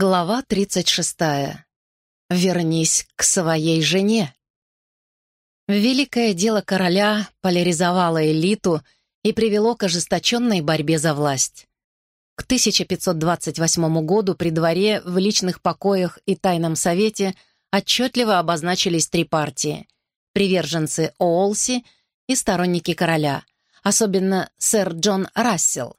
Глава 36. Вернись к своей жене. Великое дело короля поляризовало элиту и привело к ожесточенной борьбе за власть. К 1528 году при дворе, в личных покоях и тайном совете отчетливо обозначились три партии — приверженцы Оолси и сторонники короля, особенно сэр Джон Рассел,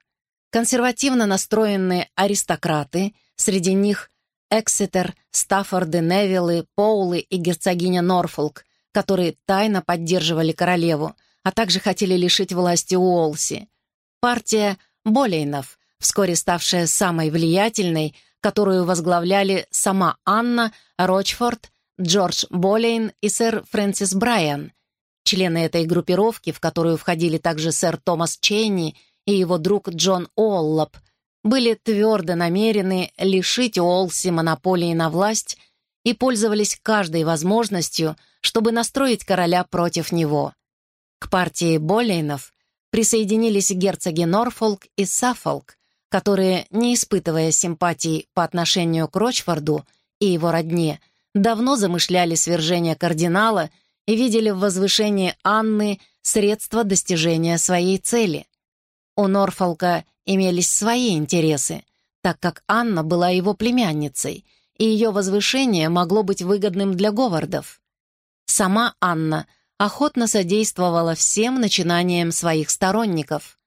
консервативно настроенные аристократы — Среди них Эксетер, Стаффорды, Невиллы, Поулы и герцогиня Норфолк, которые тайно поддерживали королеву, а также хотели лишить власти Уолси. Партия Болейнов, вскоре ставшая самой влиятельной, которую возглавляли сама Анна, Рочфорд, Джордж Болейн и сэр Фрэнсис Брайан. Члены этой группировки, в которую входили также сэр Томас Чейни и его друг Джон Оллоп, были твердо намерены лишить Уолси монополии на власть и пользовались каждой возможностью, чтобы настроить короля против него. К партии Болейнов присоединились герцоги Норфолк и Саффолк, которые, не испытывая симпатий по отношению к Рочфорду и его родне, давно замышляли свержение кардинала и видели в возвышении Анны средства достижения своей цели. У Норфолка имелись свои интересы, так как Анна была его племянницей, и ее возвышение могло быть выгодным для Говардов. Сама Анна охотно содействовала всем начинаниям своих сторонников.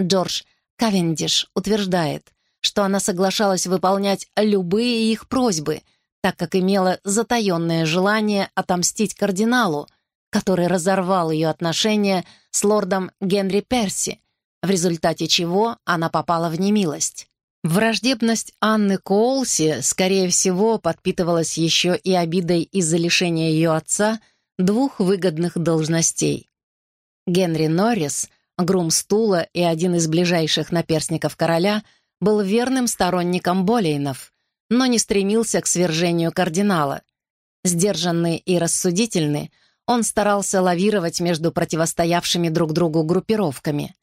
Джордж Кавендиш утверждает, что она соглашалась выполнять любые их просьбы, так как имела затаенное желание отомстить кардиналу, который разорвал ее отношения с лордом Генри Перси, в результате чего она попала в немилость. Враждебность Анны Коулси, скорее всего, подпитывалась еще и обидой из-за лишения ее отца двух выгодных должностей. Генри Норрис, грум стула и один из ближайших наперсников короля, был верным сторонником Болейнов, но не стремился к свержению кардинала. Сдержанный и рассудительный, он старался лавировать между противостоявшими друг другу группировками.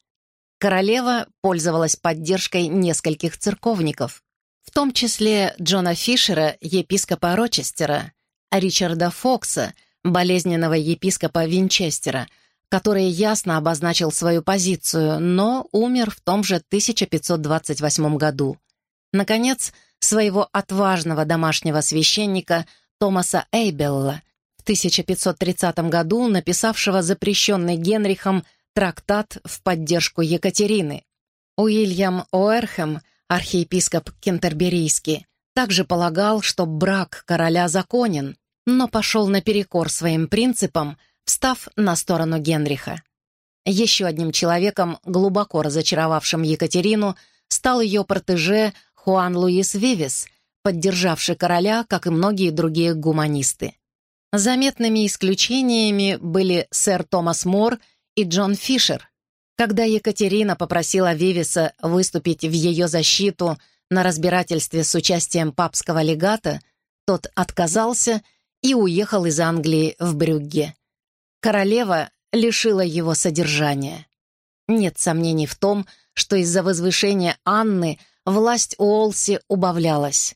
Королева пользовалась поддержкой нескольких церковников, в том числе Джона Фишера, епископа Рочестера, Ричарда Фокса, болезненного епископа Винчестера, который ясно обозначил свою позицию, но умер в том же 1528 году. Наконец, своего отважного домашнего священника Томаса Эйбелла, в 1530 году написавшего запрещенный Генрихом трактат в поддержку Екатерины. Уильям Оэрхэм, архиепископ Кентерберийский, также полагал, что брак короля законен, но пошел наперекор своим принципам, встав на сторону Генриха. Еще одним человеком, глубоко разочаровавшим Екатерину, стал ее протеже Хуан Луис Вивес, поддержавший короля, как и многие другие гуманисты. Заметными исключениями были сэр Томас Мор и Джон Фишер. Когда Екатерина попросила Вивиса выступить в ее защиту на разбирательстве с участием папского легата, тот отказался и уехал из Англии в Брюгге. Королева лишила его содержания. Нет сомнений в том, что из-за возвышения Анны власть Уолси убавлялась.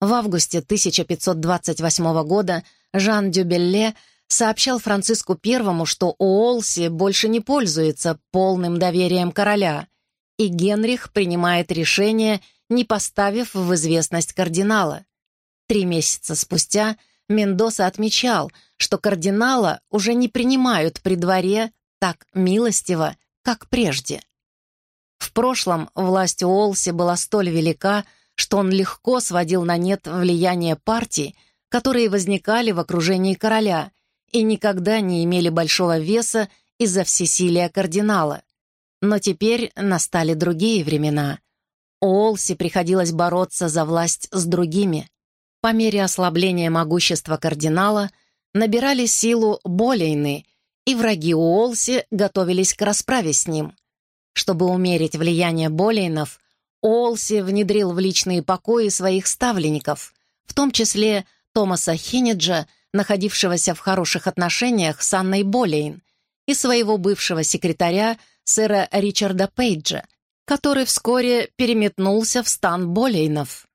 В августе 1528 года Жан Дюбелле сообщал Франциску Первому, что Уолси больше не пользуется полным доверием короля, и Генрих принимает решение, не поставив в известность кардинала. Три месяца спустя Мендоса отмечал, что кардинала уже не принимают при дворе так милостиво, как прежде. В прошлом власть Уолси была столь велика, что он легко сводил на нет влияние партий, которые возникали в окружении короля, и никогда не имели большого веса из-за всесилия кардинала. Но теперь настали другие времена. Уолси приходилось бороться за власть с другими. По мере ослабления могущества кардинала набирали силу Болейны, и враги Уолси готовились к расправе с ним. Чтобы умерить влияние Болейнов, Уолси внедрил в личные покои своих ставленников, в том числе Томаса Хинниджа находившегося в хороших отношениях с Анной Болейн, и своего бывшего секретаря, сэра Ричарда Пейджа, который вскоре переметнулся в стан Болейнов.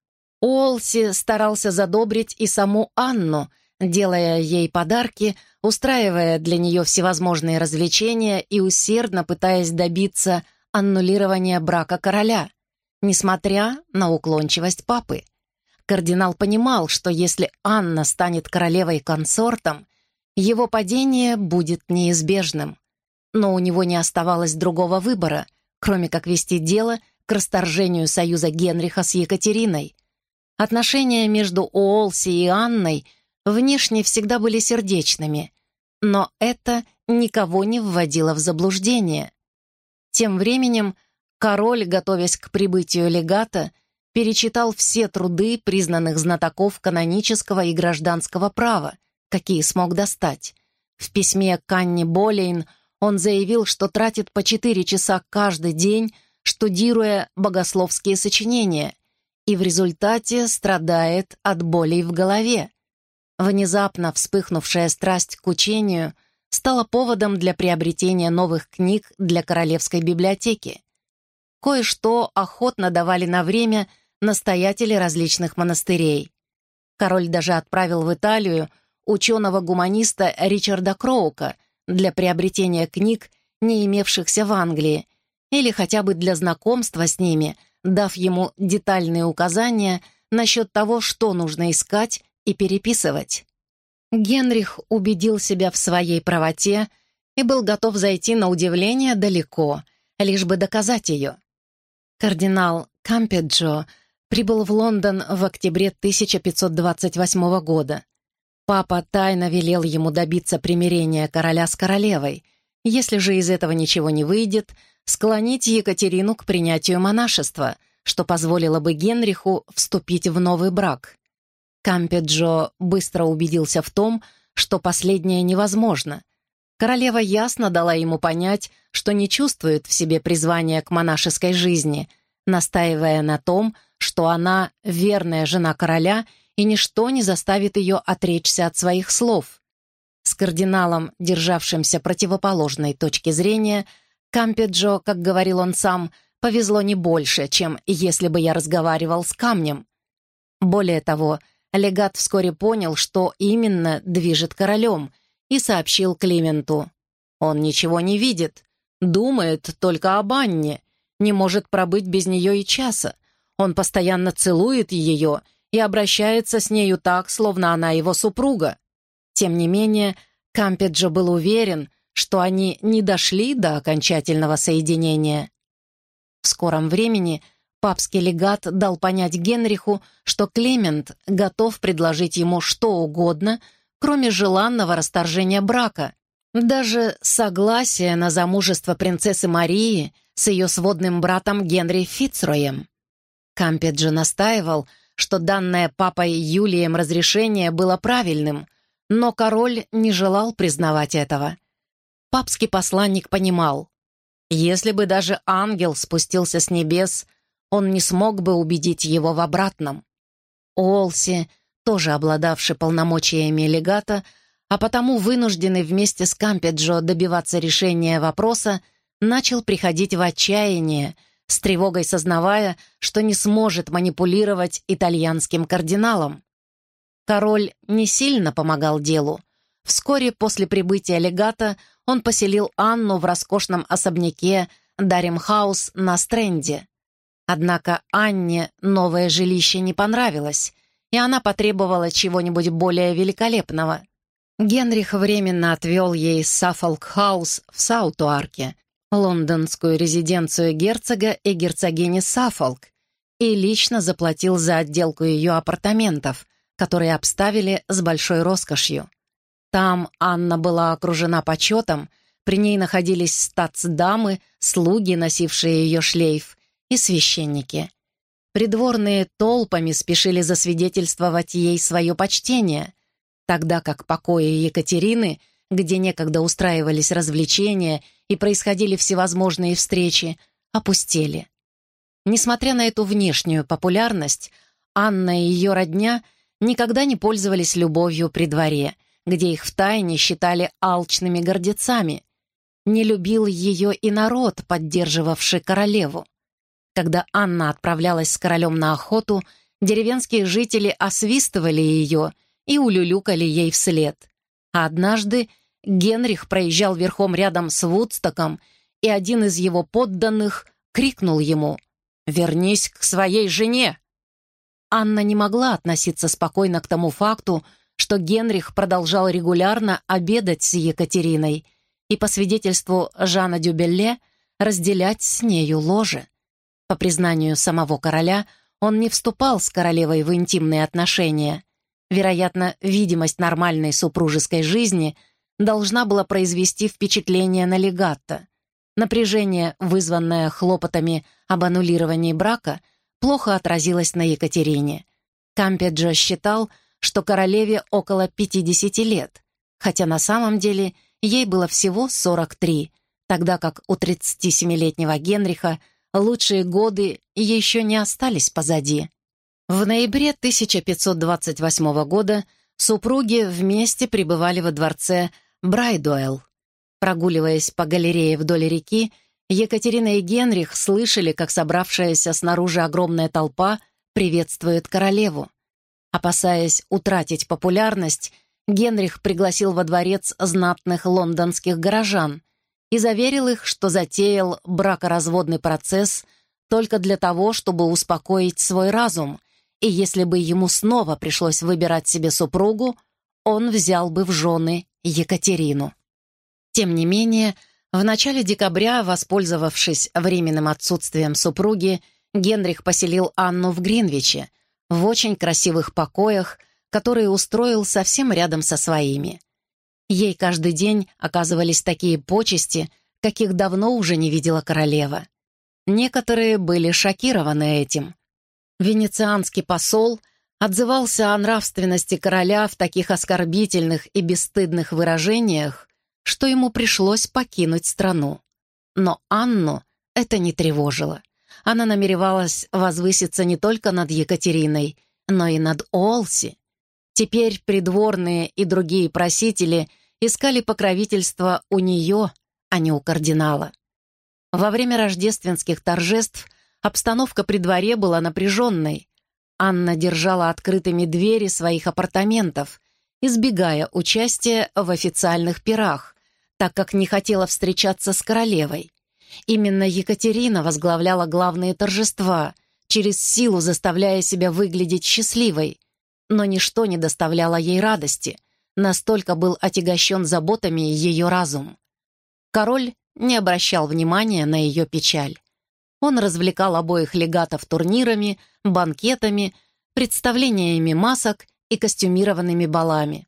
Олси старался задобрить и саму Анну, делая ей подарки, устраивая для нее всевозможные развлечения и усердно пытаясь добиться аннулирования брака короля, несмотря на уклончивость папы. Кардинал понимал, что если Анна станет королевой-консортом, его падение будет неизбежным. Но у него не оставалось другого выбора, кроме как вести дело к расторжению союза Генриха с Екатериной. Отношения между Уолси и Анной внешне всегда были сердечными, но это никого не вводило в заблуждение. Тем временем король, готовясь к прибытию легата, перечитал все труды признанных знатоков канонического и гражданского права, какие смог достать. В письме к Болейн он заявил, что тратит по четыре часа каждый день, штудируя богословские сочинения, и в результате страдает от болей в голове. Внезапно вспыхнувшая страсть к учению стала поводом для приобретения новых книг для Королевской библиотеки. Кое-что охотно давали на время настоятели различных монастырей. Король даже отправил в Италию ученого-гуманиста Ричарда Кроука для приобретения книг, не имевшихся в Англии, или хотя бы для знакомства с ними, дав ему детальные указания насчет того, что нужно искать и переписывать. Генрих убедил себя в своей правоте и был готов зайти на удивление далеко, лишь бы доказать ее. Кардинал Кампеджо прибыл в Лондон в октябре 1528 года. Папа тайно велел ему добиться примирения короля с королевой. Если же из этого ничего не выйдет, склонить Екатерину к принятию монашества, что позволило бы Генриху вступить в новый брак. Кампеджо быстро убедился в том, что последнее невозможно. Королева ясно дала ему понять, что не чувствует в себе призвания к монашеской жизни, настаивая на том, что она верная жена короля и ничто не заставит ее отречься от своих слов. С кардиналом, державшимся противоположной точки зрения, Кампеджо, как говорил он сам, повезло не больше, чем если бы я разговаривал с камнем. Более того, Легат вскоре понял, что именно движет королем, и сообщил Клименту. Он ничего не видит, думает только об Анне, не может пробыть без нее и часа. Он постоянно целует ее и обращается с нею так, словно она его супруга. Тем не менее, Кампеджо был уверен, что они не дошли до окончательного соединения. В скором времени Папский легат дал понять Генриху, что Клемент готов предложить ему что угодно, кроме желанного расторжения брака, даже согласие на замужество принцессы Марии с ее сводным братом Генри Фицроем. Кампеджи настаивал, что данное папой Юлием разрешение было правильным, но король не желал признавать этого. Папский посланник понимал, если бы даже ангел спустился с небес — он не смог бы убедить его в обратном. Уолси, тоже обладавший полномочиями легата, а потому вынужденный вместе с Кампеджо добиваться решения вопроса, начал приходить в отчаяние, с тревогой сознавая, что не сможет манипулировать итальянским кардиналом. Король не сильно помогал делу. Вскоре после прибытия легата он поселил Анну в роскошном особняке Даримхаус на Стренде. Однако Анне новое жилище не понравилось, и она потребовала чего-нибудь более великолепного. Генрих временно отвел ей Саффолк-хаус в Саутуарке, лондонскую резиденцию герцога и герцогини Саффолк, и лично заплатил за отделку ее апартаментов, которые обставили с большой роскошью. Там Анна была окружена почетом, при ней находились статсдамы, слуги, носившие ее шлейф, и священники. Придворные толпами спешили засвидетельствовать ей свое почтение, тогда как покои Екатерины, где некогда устраивались развлечения и происходили всевозможные встречи, опустели. Несмотря на эту внешнюю популярность, Анна и ее родня никогда не пользовались любовью при дворе, где их втайне считали алчными гордецами. Не любил ее и народ, поддерживавший королеву. Когда Анна отправлялась с королем на охоту, Деревенские жители освистывали ее и улюлюкали ей вслед. А однажды Генрих проезжал верхом рядом с Вудстоком, и один из его подданных крикнул ему «Вернись к своей жене!». Анна не могла относиться спокойно к тому факту, что Генрих продолжал регулярно обедать с Екатериной и, по свидетельству Жана Дюбелле, разделять с нею ложе. По признанию самого короля, он не вступал с королевой в интимные отношения. Вероятно, видимость нормальной супружеской жизни должна была произвести впечатление на легатто. Напряжение, вызванное хлопотами об аннулировании брака, плохо отразилось на Екатерине. Кампеджо считал, что королеве около 50 лет, хотя на самом деле ей было всего 43, тогда как у 37-летнего Генриха лучшие годы еще не остались позади. В ноябре 1528 года супруги вместе пребывали во дворце Брайдуэлл. Прогуливаясь по галерее вдоль реки, Екатерина и Генрих слышали, как собравшаяся снаружи огромная толпа приветствует королеву. Опасаясь утратить популярность, Генрих пригласил во дворец знатных лондонских горожан и заверил их, что затеял бракоразводный процесс только для того, чтобы успокоить свой разум, и если бы ему снова пришлось выбирать себе супругу, он взял бы в жены Екатерину. Тем не менее, в начале декабря, воспользовавшись временным отсутствием супруги, Генрих поселил Анну в Гринвиче, в очень красивых покоях, которые устроил совсем рядом со своими. Ей каждый день оказывались такие почести, каких давно уже не видела королева. Некоторые были шокированы этим. Венецианский посол отзывался о нравственности короля в таких оскорбительных и бесстыдных выражениях, что ему пришлось покинуть страну. Но Анну это не тревожило. Она намеревалась возвыситься не только над Екатериной, но и над Олси. Теперь придворные и другие просители искали покровительства у нее, а не у кардинала. Во время рождественских торжеств обстановка при дворе была напряженной. Анна держала открытыми двери своих апартаментов, избегая участия в официальных пирах, так как не хотела встречаться с королевой. Именно Екатерина возглавляла главные торжества, через силу заставляя себя выглядеть счастливой. Но ничто не доставляло ей радости, настолько был отягощен заботами ее разум. Король не обращал внимания на ее печаль. Он развлекал обоих легатов турнирами, банкетами, представлениями масок и костюмированными балами.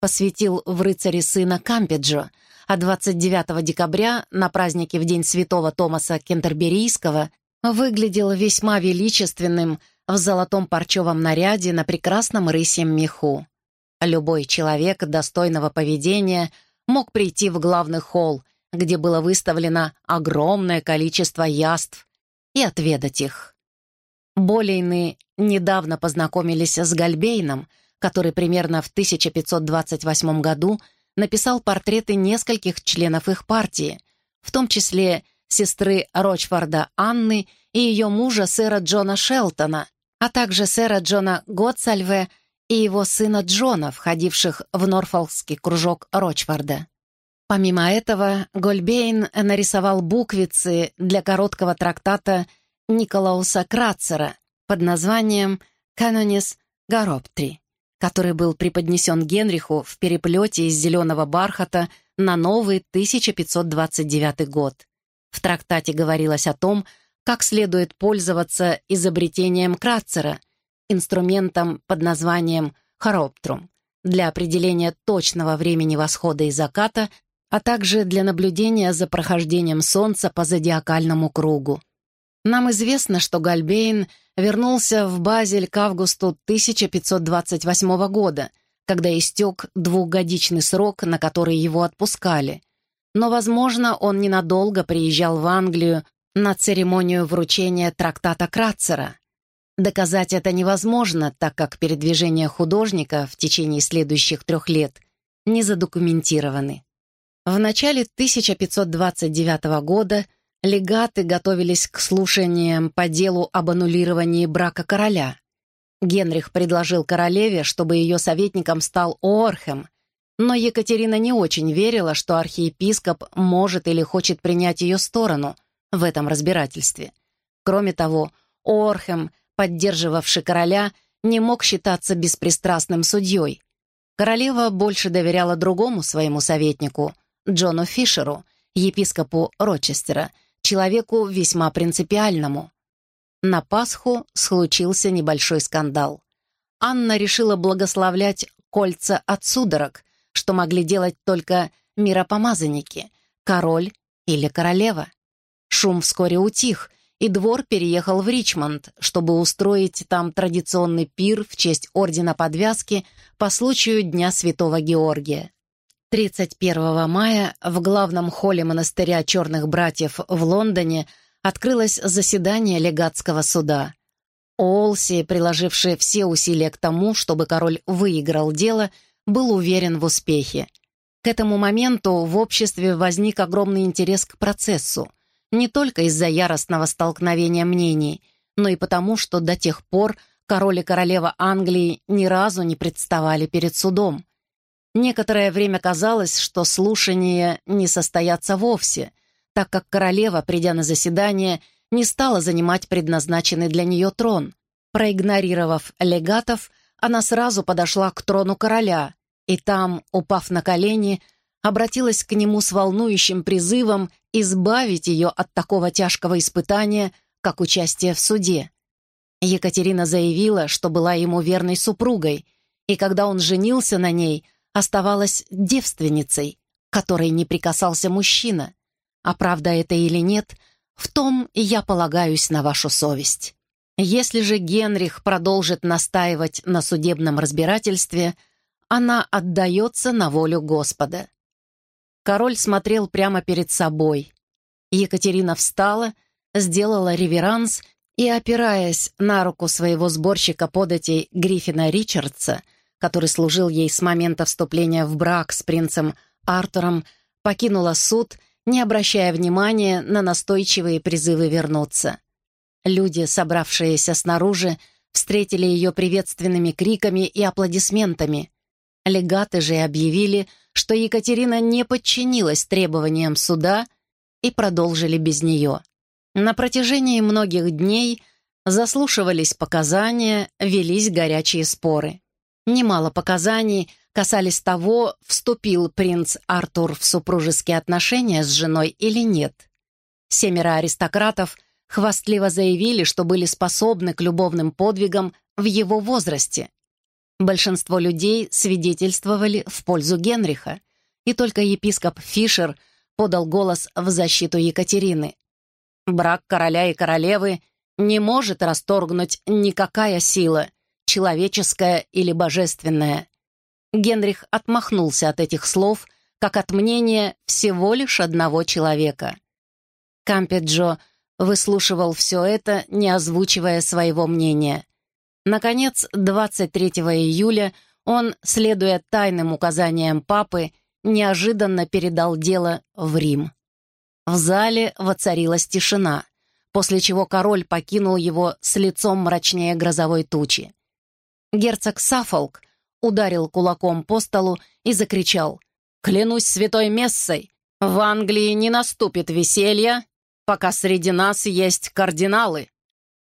Посвятил в рыцаре сына Кампеджо, а 29 декабря, на празднике в День Святого Томаса Кентерберийского, выглядел весьма величественным в золотом парчевом наряде на прекрасном рысьем меху. Любой человек достойного поведения мог прийти в главный холл, где было выставлено огромное количество яств, и отведать их. Болейны недавно познакомились с Гальбейном, который примерно в 1528 году написал портреты нескольких членов их партии, в том числе сестры Рочфорда Анны и ее мужа сэра Джона Шелтона, а также сэра Джона Готсальве и его сына Джона, входивших в Норфолкский кружок Рочфорда. Помимо этого, Гольбейн нарисовал буквицы для короткого трактата Николауса Крацера под названием «Канонис Гароптри» который был преподнесен Генриху в переплете из зеленого бархата на новый 1529 год. В трактате говорилось о том, как следует пользоваться изобретением Кратцера, инструментом под названием хороптрум, для определения точного времени восхода и заката, а также для наблюдения за прохождением Солнца по зодиакальному кругу. Нам известно, что Гальбейн вернулся в Базель к августу 1528 года, когда истек двухгодичный срок, на который его отпускали. Но, возможно, он ненадолго приезжал в Англию на церемонию вручения трактата Кратцера. Доказать это невозможно, так как передвижения художника в течение следующих трех лет не задокументированы. В начале 1529 года легаты готовились к слушаниям по делу об аннулировании брака короля. Генрих предложил королеве, чтобы ее советником стал Орхем, но Екатерина не очень верила, что архиепископ может или хочет принять ее сторону в этом разбирательстве. Кроме того, Орхем, поддерживавший короля, не мог считаться беспристрастным судьей. Королева больше доверяла другому своему советнику, Джону Фишеру, епископу Рочестера, человеку весьма принципиальному. На Пасху случился небольшой скандал. Анна решила благословлять кольца от судорог, что могли делать только миропомазанники, король или королева. Шум вскоре утих, и двор переехал в Ричмонд, чтобы устроить там традиционный пир в честь Ордена Подвязки по случаю Дня Святого Георгия. 31 мая в главном холле монастыря Черных Братьев в Лондоне открылось заседание легатского суда. Олси, приложивший все усилия к тому, чтобы король выиграл дело, был уверен в успехе. К этому моменту в обществе возник огромный интерес к процессу, не только из-за яростного столкновения мнений, но и потому, что до тех пор король и королева Англии ни разу не представали перед судом. Некоторое время казалось, что слушания не состоятся вовсе, так как королева, придя на заседание, не стала занимать предназначенный для нее трон. Проигнорировав легатов, она сразу подошла к трону короля и там, упав на колени, обратилась к нему с волнующим призывом избавить ее от такого тяжкого испытания, как участие в суде. Екатерина заявила, что была ему верной супругой, и когда он женился на ней, оставалась девственницей, которой не прикасался мужчина. А правда это или нет, в том я полагаюсь на вашу совесть. Если же Генрих продолжит настаивать на судебном разбирательстве, она отдается на волю Господа. Король смотрел прямо перед собой. Екатерина встала, сделала реверанс и, опираясь на руку своего сборщика податей Гриффина Ричардса, который служил ей с момента вступления в брак с принцем Артуром, покинула суд, не обращая внимания на настойчивые призывы вернуться. Люди, собравшиеся снаружи, встретили ее приветственными криками и аплодисментами. Легаты же объявили, что Екатерина не подчинилась требованиям суда и продолжили без нее. На протяжении многих дней заслушивались показания, велись горячие споры. Немало показаний касались того, вступил принц Артур в супружеские отношения с женой или нет. Семеро аристократов хвастливо заявили, что были способны к любовным подвигам в его возрасте. Большинство людей свидетельствовали в пользу Генриха, и только епископ Фишер подал голос в защиту Екатерины. Брак короля и королевы не может расторгнуть никакая сила, человеческая или божественная. Генрих отмахнулся от этих слов, как от мнения всего лишь одного человека. Кампеджо выслушивал все это, не озвучивая своего мнения. Наконец, 23 июля он, следуя тайным указаниям папы, неожиданно передал дело в Рим. В зале воцарилась тишина, после чего король покинул его с лицом мрачнее грозовой тучи. Герцог Сафолк ударил кулаком по столу и закричал «Клянусь святой мессой, в Англии не наступит веселья, пока среди нас есть кардиналы».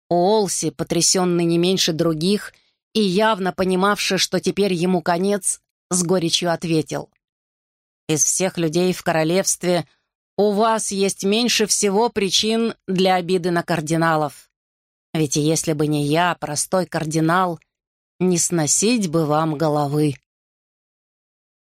Олси, потрясенный не меньше других и явно понимавший, что теперь ему конец, с горечью ответил. «Из всех людей в королевстве у вас есть меньше всего причин для обиды на кардиналов. Ведь если бы не я, простой кардинал, не сносить бы вам головы».